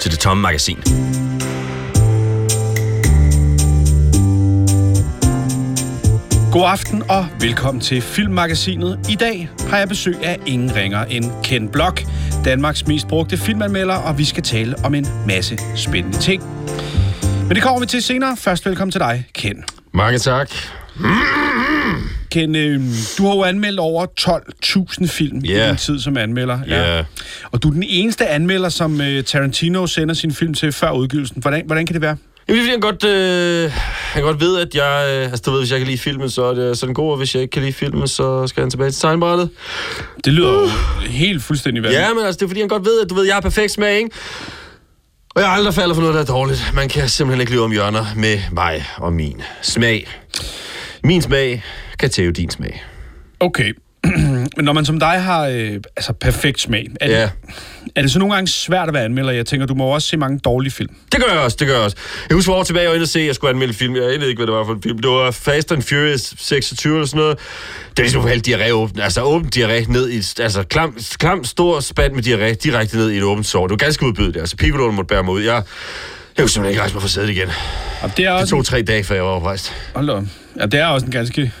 til det tomme magasin. God aften og velkommen til Filmmagasinet. I dag har jeg besøg af ingen ringer end Ken Block, Danmarks mest brugte filmanmelder, og vi skal tale om en masse spændende ting. Men det kommer vi til senere. Først velkommen til dig, Ken. Mange tak. Ken, øh, du har jo anmeldt over 12.000 film yeah. i din tid som anmelder. Ja. Og du er den eneste anmelder, som øh, Tarantino sender sin film til før udgivelsen. Hvordan, hvordan kan det være? Jamen, er fordi, han godt, øh, han godt ved, at jeg... Øh, altså, du ved, hvis jeg kan lide filmen, så er, det, så er den god, og hvis jeg ikke kan lide filmen, så skal han tilbage til tegnbrættet. Det lyder jo helt fuldstændig vanvittigt. Ja, men altså, det er fordi, han godt ved, at du ved, jeg har perfekt smag, ikke? Og jeg har aldrig faldet for noget, der er dårligt. Man kan simpelthen ikke løbe om hjørner med mig og min smag. Min smag kan tæve din smag. Okay. Men når man som dig har øh, altså perfekt smag, er det, Ja. er det så nogle gange svært at være anmelder? Jeg tænker, du må også se mange dårlige film. Det gør jeg også, det gør jeg også. Jeg husker, år tilbage, jeg var inde og se, at jeg skulle anmelde film. Jeg ved ikke, hvad det var for en film. Det var Fast and Furious 26 eller sådan noget. Det er ligesom at hælde diarré åben. Altså åben diarré ned i altså klam, klam stor spand med diarré direkte ned i et åbent sår. Det var ganske udbydet. Altså piccoloen måtte bære mig ud. Jeg, jeg kunne simpelthen ikke rejse mig fra sædet igen. Og det er Det også, tog tre dage, før jeg var oprejst. hold da ja, det er også en ganske,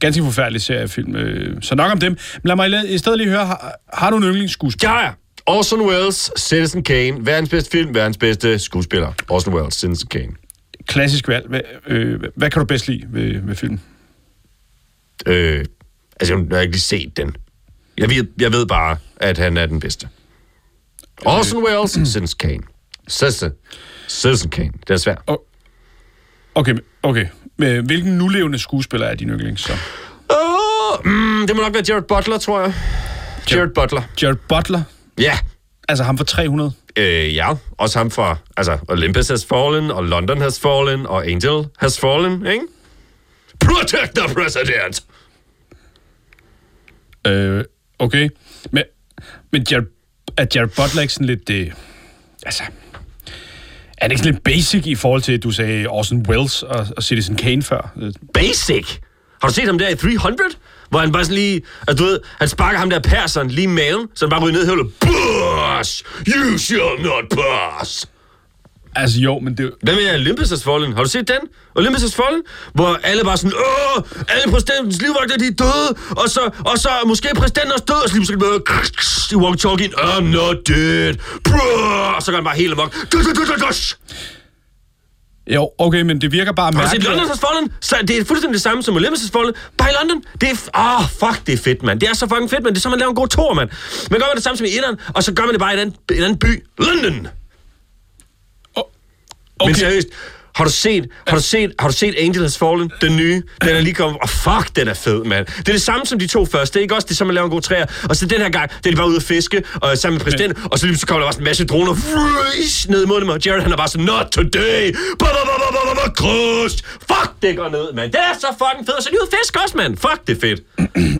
ganske forfærdelig seriefilm. øh, Så nok om dem. Men lad mig i stedet lige høre, har, har du en yndlingsskuespiller? Ja, ja. Orson Welles, Citizen Kane. Verdens bedste film, verdens bedste skuespiller. Orson Welles, Citizen Kane. Klassisk valg. Hvad, øh, hvad kan du bedst lide ved, ved filmen? Øh, altså, jeg har ikke lige set den. Jeg ved, jeg ved bare, at han er den bedste. Orson Welles, Citizen Kane. Citizen. Citizen Kane. Det er svært. Okay, okay. Hvilken nulevende skuespiller er din yndlings så? Oh, mm, det må nok være Jared Butler, tror jeg. Jared Butler. Jared Butler? Ja. Altså ham for 300? Øh, ja. Også ham fra altså, Olympus Has Fallen, og London Has Fallen, og Angel Has Fallen, ikke? Protect the President! Øh, okay. Men, men Jared, er Jared Butler ikke sådan lidt... Øh, altså... Er det ikke lidt basic i forhold til, at du sagde Orson Welles og, og Citizen Kane før? Basic. Har du set ham der i 300? Hvor han bare sådan lige... Altså, du ved, han sparker ham der perseren lige i maven, så han bare ryger ned i hullet. Boss! You shall not pass! Altså jo, men det... Hvad med Olympus Has Fallen? Har du set den? Olympus Has Fallen? Hvor alle bare sådan, åh, alle præsidentens livvagter, de er døde, og så, og så måske præsidenten også død, og så lige pludselig bare, i walkie-talkie, I'm not dead! Og så går han bare helt amok. Jo, okay, men det virker bare mærkeligt. London Has Fallen? Så det er fuldstændig det samme som Olympus Has Fallen. Bare i London. Det er... Åh, oh, fuck, det er fedt, mand. Det er så fucking fedt, mand. Det er så, man laver en god tor, mand. Man gør det samme som i Irland, og så gør man det bare i en anden, en anden by. London. Okay. Men seriøst, har du set, har du set, har du set Angel Has Fallen, den nye? Den er lige kommet. Åh, oh, fuck, den er fed, mand. Det er det samme som de to første. Det er ikke også det, som man laver en god træer. Og så den her gang, det er de bare ude at fiske, og sammen med præsidenten, og så lige så kommer der bare sådan en masse droner Frøs, ned mod dem, og Jared han er bare sådan, not today, krust. Fuck, det går ned, mand. Det er så fucking fedt. Og så de ude at fiske også, mand. Fuck, det er fedt.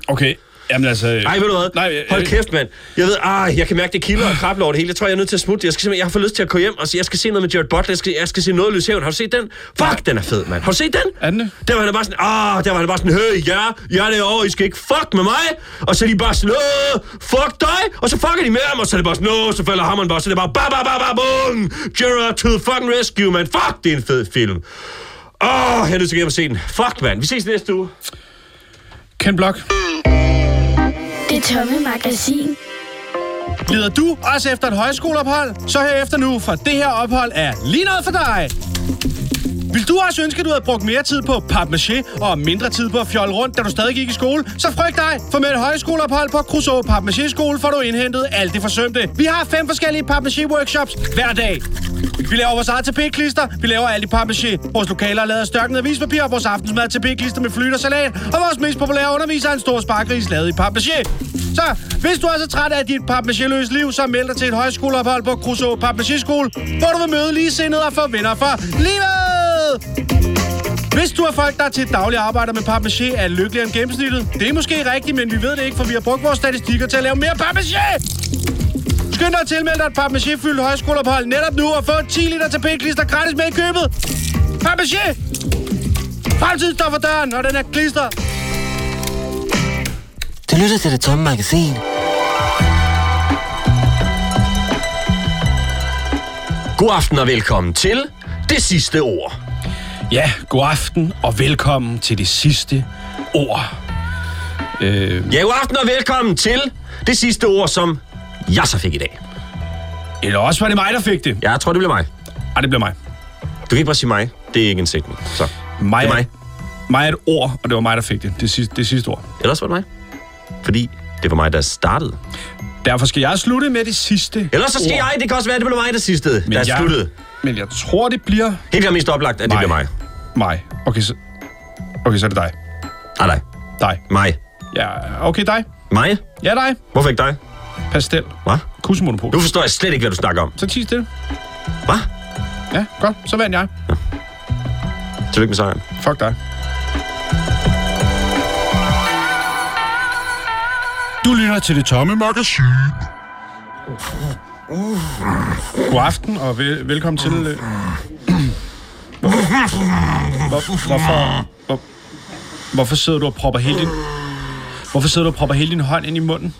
Okay, jamen altså... Nej, ved du hvad? Nej, øh, Hold kæft, mand. Jeg ved, ah, jeg kan mærke, det kilder og krabler over det hele. Jeg tror, jeg er nødt til at smutte. Jeg, skal simpelthen, jeg har fået lyst til at gå hjem, og så jeg skal se noget med Jared Butler. Jeg skal, jeg skal se noget af Løs Hævn. Har du set den? Fuck, den er fed, mand. Har du set den? Er den det? Der var han bare sådan, ah, der var han bare sådan, hey, ja, jeg er derovre, I skal ikke fuck med mig. Og så er de bare sådan, åh, fuck dig. Og så fucker de med ham, og så er det bare sådan, åh, så falder hammeren bare, så er det bare, ba, ba, ba, ba, boom. Jared to the fucking rescue, man. Fuck, det er en fed film. Åh, oh, jeg er nødt til at se den. Fuck, mand. Vi ses næste uge. Ken Block, det tomme magasin. lider du også efter et højskoleophold? Så hør efter nu, for det her ophold er lige noget for dig. Vil du også ønske, at du havde brugt mere tid på papmaché og mindre tid på at fjolle rundt, da du stadig gik i skole? Så frygt dig, for med et højskoleophold på Crusoe Papmaché skole får du indhentet alt det forsømte. Vi har fem forskellige papmaché workshops hver dag. Vi laver vores eget tapet-klister, vi laver alt i papmaché. Vores lokaler er lavet af størknet avispapir, vores aftensmad tapet-klister med flyt og salat, og vores mest populære underviser er en stor sparkris lavet i papmaché. Så hvis du er så træt af dit papmachéløse liv, så meld dig til et højskoleophold på Crusoe Papmachéskole, hvor du vil møde ligesindede og få venner for livet! Hvis du er folk, der til daglig arbejder med papmaché, er lykkeligere end gennemsnittet. Det er måske rigtigt, men vi ved det ikke, for vi har brugt vores statistikker til at lave mere papmaché. Skynd dig at tilmelde dig et papmaché-fyldt højskoleophold netop nu og få 10 liter tapetklister gratis med i købet. Papmaché! Fremtiden står for døren, og den er klister. Du lytter til det tomme magasin. God aften og velkommen til Det Sidste Ord. Ja, god aften og velkommen til det sidste ord. Øh, Ja, god aften og velkommen til Det Sidste Ord, som jeg så fik i dag. eller også var det mig, der fik det. Jeg tror, det bliver mig. Ej, det blev mig. Du kan ikke bare sige mig. Det er ikke en sætning. Så, Mig, det er mig. Mig er et ord, og det var mig, der fik det. Det sidste, det sidste ord. Ellers var det mig. Fordi det var mig, der startede. Derfor skal jeg slutte med det sidste Ellers så skal ord. jeg. Det kan også være, det blev mig, der sidste. Der er jeg, sluttet. Men jeg tror, det bliver Helt klart mest oplagt, at det Mig. bliver mig. mig. Okay, så, okay, så er det dig. Nej, nej. Dig. Mig. Ja, okay, dig. Mig? Ja, dig. Hvorfor ikke dig? Pastel. Hvad? Kussemonopol. Nu forstår jeg slet ikke, hvad du snakker om. Så tis stille. Hvad? Ja, godt. Så vandt jeg. Tillykke med sejren. Fuck dig. Du lytter til det tomme magasin. God aften og vel- velkommen til... øh, Hvor, hvor, hvorfor, hvor, hvorfor sidder du og propper hele din... Hvorfor sidder du og propper hele din hånd ind i munden?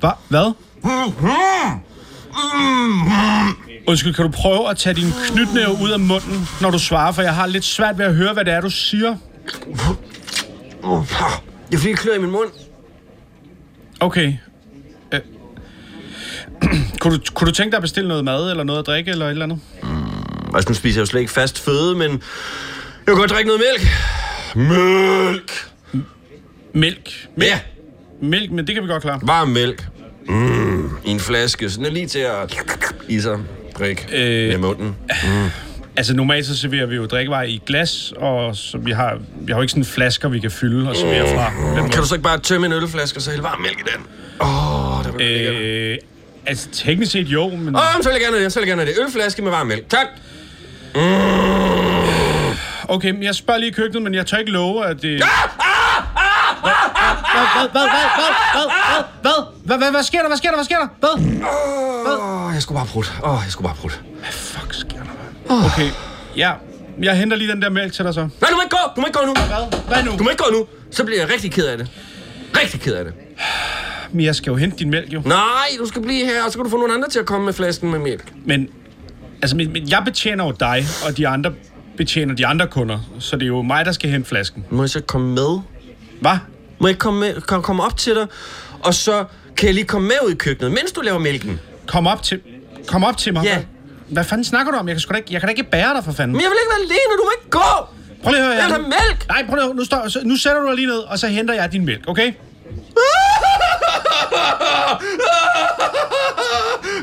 Hva? Hvad? Undskyld, kan du prøve at tage din knytnæve ud af munden, når du svarer, for jeg har lidt svært ved at høre, hvad det er, du siger. Det er fordi, jeg klør i min mund. Okay. Øh. kunne, du, kunne du tænke dig at bestille noget mad, eller noget at drikke, eller et eller andet? Altså, nu spiser jeg jo slet ikke fast føde, men jeg kan godt drikke noget mælk. Mælk! Mælk. Ja, Mælk, men det kan vi godt klare. varm mælk. Mm, I en flaske. Sådan er lige til at i sig drikke Øh. med munden. Altså, normalt så serverer vi jo drikkevarer i glas, og så vi har, vi har jo ikke sådan flasker, vi kan fylde og servere fra. Den Kan du så ikke bare tømme en ølflaske og så hælde varm mælk i den? Åh, oh, det var øh. Øh, altså, teknisk set jo, men... Åh, oh, så vil jeg gerne have det. Så vil jeg gerne have det. Ølflaske med varm mælk. Tak. Okay, men jeg spørger lige i køkkenet, men jeg tør ikke love, at det... Hvad, hvad, hvad, hvad, hvad, hvad, hvad, hvad, hvad, hvad sker der, hvad sker der, hvad sker der, hvad? Åh, oh, jeg skulle bare prutte. Åh, oh, jeg skulle bare prutte. Fuck sker? Okay, ja, jeg henter lige den der mælk til dig så. Nej, du må ikke gå. Du må ikke gå nu. Hvad? Hvad nu? Du må ikke gå nu. Så bliver jeg rigtig ked af det. Rigtig ked af det. Men jeg skal jo hente din mælk, jo. Nej, du skal blive her, og så kan du få nogle andre til at komme med flasken med mælk. Men, altså, men, jeg betjener jo dig, og de andre betjener de andre kunder. Så det er jo mig, der skal hente flasken. Må jeg så komme med? Hvad? Må jeg komme, med, kom, komme op til dig, og så kan jeg lige komme med ud i køkkenet, mens du laver mælken? Kom op til, kom op til mig. Ja. Hvad, fanden snakker du om? Jeg kan, sgu da ikke, jeg kan da ikke bære dig, for fanden. Men jeg vil ikke være alene, du må ikke gå! Prøv lige at høre Jeg her. vil have mælk! Nej, prøv lige at høre. Nu, står, så- nu sætter du dig lige ned, og så henter jeg din mælk, okay?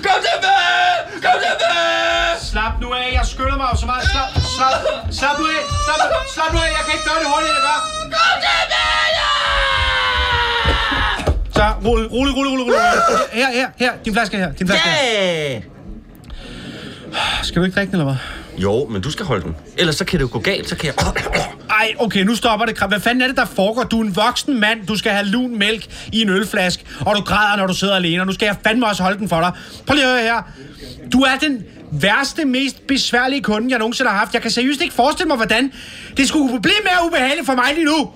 Kom tilbage! Kom tilbage! Slap nu af, jeg skyller mig jo så meget. Slap, slap, slap nu af, slap, slap nu af, jeg kan ikke gøre det hurtigt, jeg gør. Kom tilbage! Så, rolig, rolig, rolig, rolig. Her, her, her, din flaske her, din flaske her. Skal du ikke drikke den, eller hvad? Jo, men du skal holde den. Ellers så kan det jo gå galt, så kan jeg... Ej, okay, nu stopper det. Hvad fanden er det, der foregår? Du er en voksen mand. Du skal have lun mælk i en ølflaske, og du græder, når du sidder alene, og nu skal jeg fandme også holde den for dig. Prøv lige at høre her. Du er den værste, mest besværlige kunde, jeg nogensinde har haft. Jeg kan seriøst ikke forestille mig, hvordan det skulle blive mere ubehageligt for mig lige nu.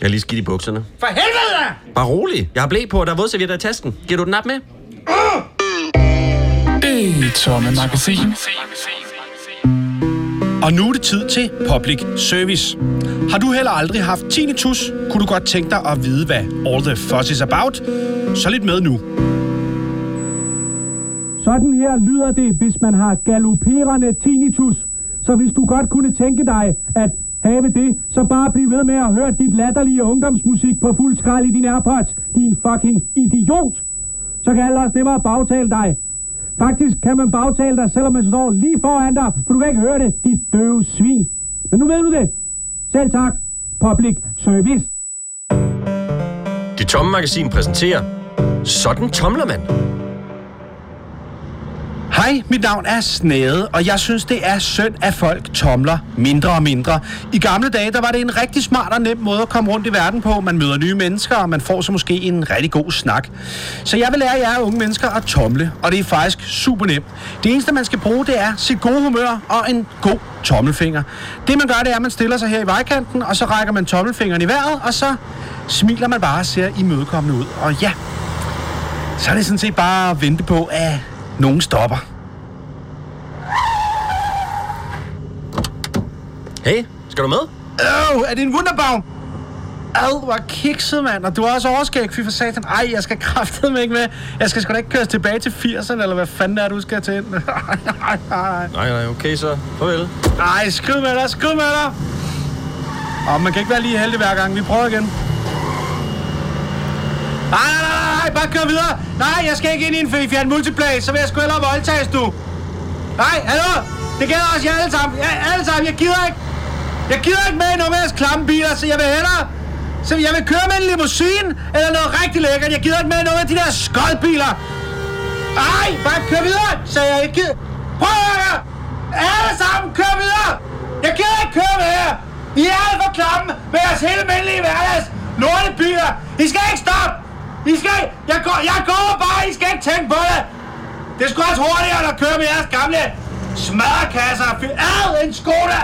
Jeg er lige skidt i bukserne. For helvede da! Bare rolig. Jeg har blæ på, og der er vådservietter i tasken. Giver du den op med? Det tomme magasin. Og nu er det tid til public service. Har du heller aldrig haft tinnitus, kunne du godt tænke dig at vide, hvad all the fuss is about? Så lidt med nu. Sådan her lyder det, hvis man har galopperende tinnitus. Så hvis du godt kunne tænke dig at have det, så bare bliv ved med at høre dit latterlige ungdomsmusik på fuld skrald i din Airpods, din fucking idiot. Så kan alle også nemmere bagtale dig. Faktisk kan man bagtale dig, selvom man står lige foran dig, for du kan ikke høre det, dit døve svin. Men nu ved du det. Selv tak. Public service. Det tomme magasin præsenterer Sådan tomler man. Hej, mit navn er Snæde, og jeg synes, det er synd, at folk tomler mindre og mindre. I gamle dage, der var det en rigtig smart og nem måde at komme rundt i verden på. Man møder nye mennesker, og man får så måske en rigtig god snak. Så jeg vil lære jer unge mennesker at tomle, og det er faktisk super nemt. Det eneste, man skal bruge, det er sit gode humør og en god tommelfinger. Det man gør, det er, at man stiller sig her i vejkanten, og så rækker man tommelfingeren i vejret, og så smiler man bare og ser imødekommende ud. Og ja, så er det sådan set bare at vente på, at nogen stopper. Hey, skal du med? Øv, er det en Wunderbaum? Ad, hvor kikset, mand. Og du har også overskæg, fy for satan. Ej, jeg skal kraftedeme ikke med. Jeg skal sgu da ikke køres tilbage til 80'erne, eller hvad fanden er, du skal til. Ej, ej, Nej, nej, okay så. Farvel. ej, skriv med dig, skriv med dig. Og man kan ikke være lige heldig hver gang. Vi prøver igen. Nej, nej, nej, nej, bare kør videre. Nej, jeg skal ikke ind i en Fiat Multiplay, så vil jeg sgu hellere voldtages, du. Nej, hallo? Det gælder også jer alle sammen. Ja, alle sammen, jeg gider ikke. Jeg gider ikke med i nogen af jeres klamme biler, så jeg vil hellere... Så jeg vil køre med en limousine, eller noget rigtig lækkert. Jeg gider ikke med i nogen af de der skodbiler. Ej, bare kør videre, så jeg ikke gider... Prøv at høre! Alle sammen, kør videre! Jeg gider ikke køre med jer! I er alt for klamme med jeres helt almindelige hverdags lortebiler! I skal ikke stoppe! I skal... Jeg går, jeg går bare, I skal ikke tænke på det! Det er sgu også hurtigere, at køre med jeres gamle smadrekasser. Fy ad, en Skoda!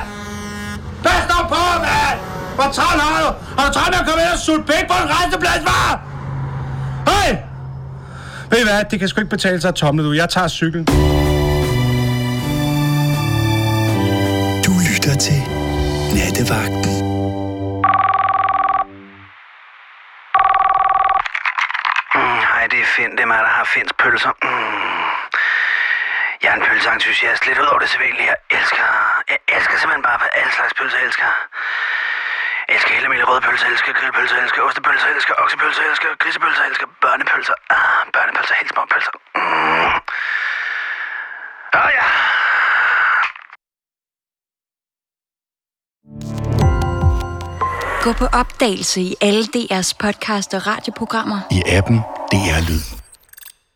Pas dog på, mand! Hvor travlt har du? Har du travlt med at komme ind og sutte pæk på en resteplads, var? Hej! Ved I hvad? Det kan sgu ikke betale sig at tomle, du. Jeg tager cyklen. Du lytter til Nattevagten. Hej, det er Finn. Det er mig, der har Finns pølser. Mm. Jeg er en pølseentusiast. Lidt ud over det sædvanlige. Jeg elsker, jeg elsker simpelthen bare alle slags pølser. Jeg elsker, jeg elsker hele almindelige røde pølser. Jeg elsker grillpølser. Jeg elsker ostepølser. Jeg elsker oksepølser. Jeg elsker grisepølser. Jeg elsker børnepølser. Ah, børnepølser. Helt små pølser. Mm. Åh ja. Gå på opdagelse i alle DR's podcast og radioprogrammer. I appen DR Lyd.